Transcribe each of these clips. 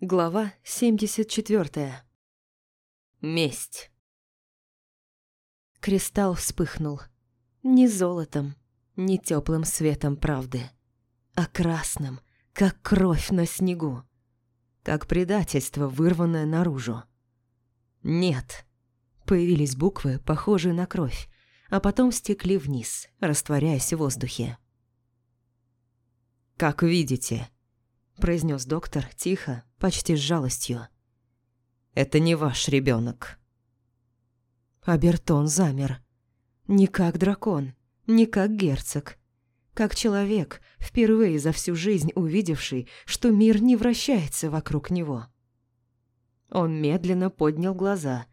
Глава 74. Месть. Кристалл вспыхнул. Не золотом, не теплым светом правды, а красным, как кровь на снегу, как предательство, вырванное наружу. «Нет». Появились буквы, похожие на кровь, а потом стекли вниз, растворяясь в воздухе. «Как видите», – произнес доктор тихо, почти с жалостью. «Это не ваш ребенок. Абертон замер. Не как дракон, не как герцог. Как человек, впервые за всю жизнь увидевший, что мир не вращается вокруг него. Он медленно поднял глаза.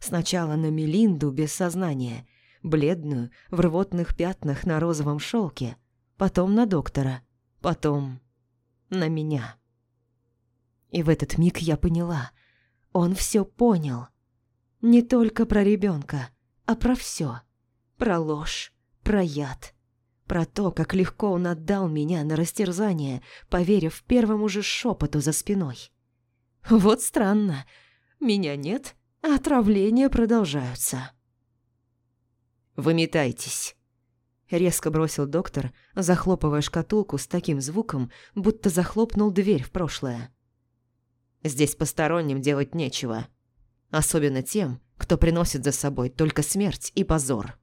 Сначала на Мелинду без сознания, бледную, в рвотных пятнах на розовом шелке, потом на доктора, потом на меня. И в этот миг я поняла, он все понял. Не только про ребенка, а про все. Про ложь, про яд, про то, как легко он отдал меня на растерзание, поверив первому же шепоту за спиной. Вот странно. Меня нет, а отравления продолжаются. «Выметайтесь», — резко бросил доктор, захлопывая шкатулку с таким звуком, будто захлопнул дверь в прошлое. «Здесь посторонним делать нечего, особенно тем, кто приносит за собой только смерть и позор».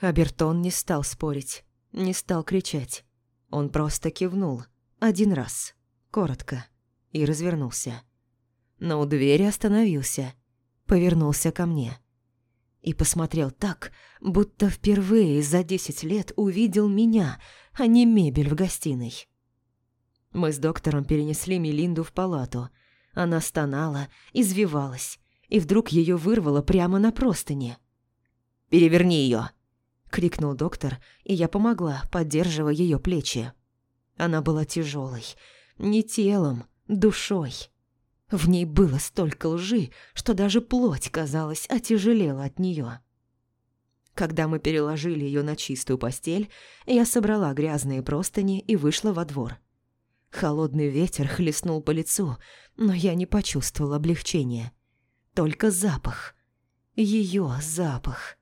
Абертон не стал спорить, не стал кричать. Он просто кивнул. Один раз. Коротко и развернулся. Но у двери остановился, повернулся ко мне. И посмотрел так, будто впервые за десять лет увидел меня, а не мебель в гостиной. Мы с доктором перенесли Мелинду в палату. Она стонала, извивалась, и вдруг ее вырвало прямо на простыне. «Переверни ее!» — крикнул доктор, и я помогла, поддерживая ее плечи. Она была тяжелой, не телом, душой. В ней было столько лжи, что даже плоть, казалось, отяжелела от нее. Когда мы переложили ее на чистую постель, я собрала грязные простыни и вышла во двор. Холодный ветер хлестнул по лицу, но я не почувствовала облегчения. Только запах. Ее запах.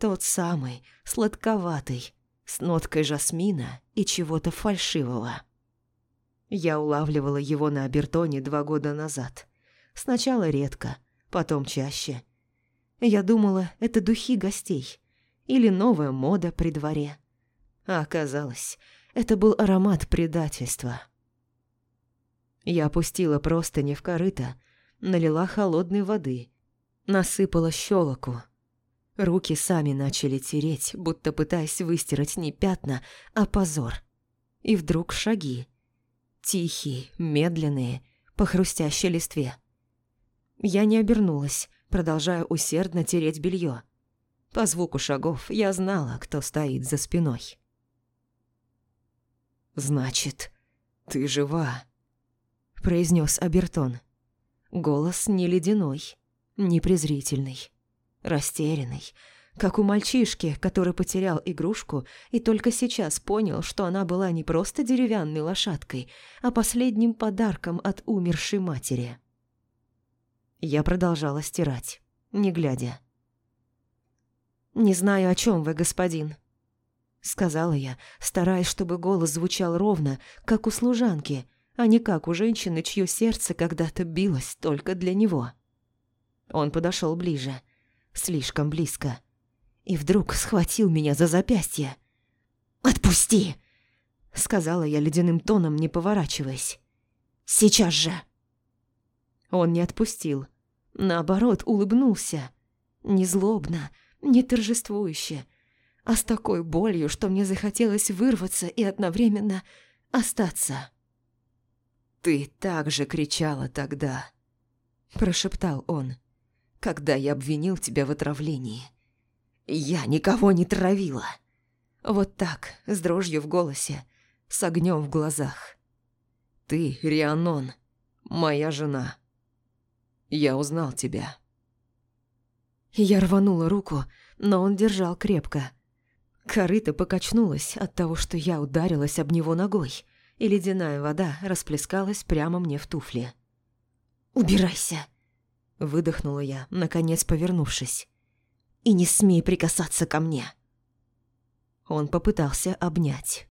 Тот самый, сладковатый, с ноткой жасмина и чего-то фальшивого. Я улавливала его на обертоне два года назад. Сначала редко, потом чаще. Я думала, это духи гостей или новая мода при дворе. А оказалось, это был аромат предательства. Я опустила простыни в корыто, налила холодной воды, насыпала щелоку. Руки сами начали тереть, будто пытаясь выстирать не пятна, а позор. И вдруг шаги. Тихие, медленные, по хрустящей листве. Я не обернулась, продолжая усердно тереть белье. По звуку шагов я знала, кто стоит за спиной. «Значит, ты жива», — произнес Абертон. Голос не ледяной, не презрительный, растерянный, как у мальчишки, который потерял игрушку и только сейчас понял, что она была не просто деревянной лошадкой, а последним подарком от умершей матери. Я продолжала стирать, не глядя. «Не знаю, о чем вы, господин», — сказала я, стараясь, чтобы голос звучал ровно, как у служанки, а не как у женщины, чье сердце когда-то билось только для него. Он подошел ближе, слишком близко и вдруг схватил меня за запястье. «Отпусти!» — сказала я ледяным тоном, не поворачиваясь. «Сейчас же!» Он не отпустил. Наоборот, улыбнулся. Не злобно, не торжествующе, а с такой болью, что мне захотелось вырваться и одновременно остаться. «Ты так же кричала тогда», – прошептал он, – «когда я обвинил тебя в отравлении». Я никого не травила. Вот так, с дрожью в голосе, с огнем в глазах. Ты, Рианон, моя жена. Я узнал тебя. Я рванула руку, но он держал крепко. Корыто покачнулось от того, что я ударилась об него ногой, и ледяная вода расплескалась прямо мне в туфли. «Убирайся!» – выдохнула я, наконец повернувшись. «И не смей прикасаться ко мне!» Он попытался обнять.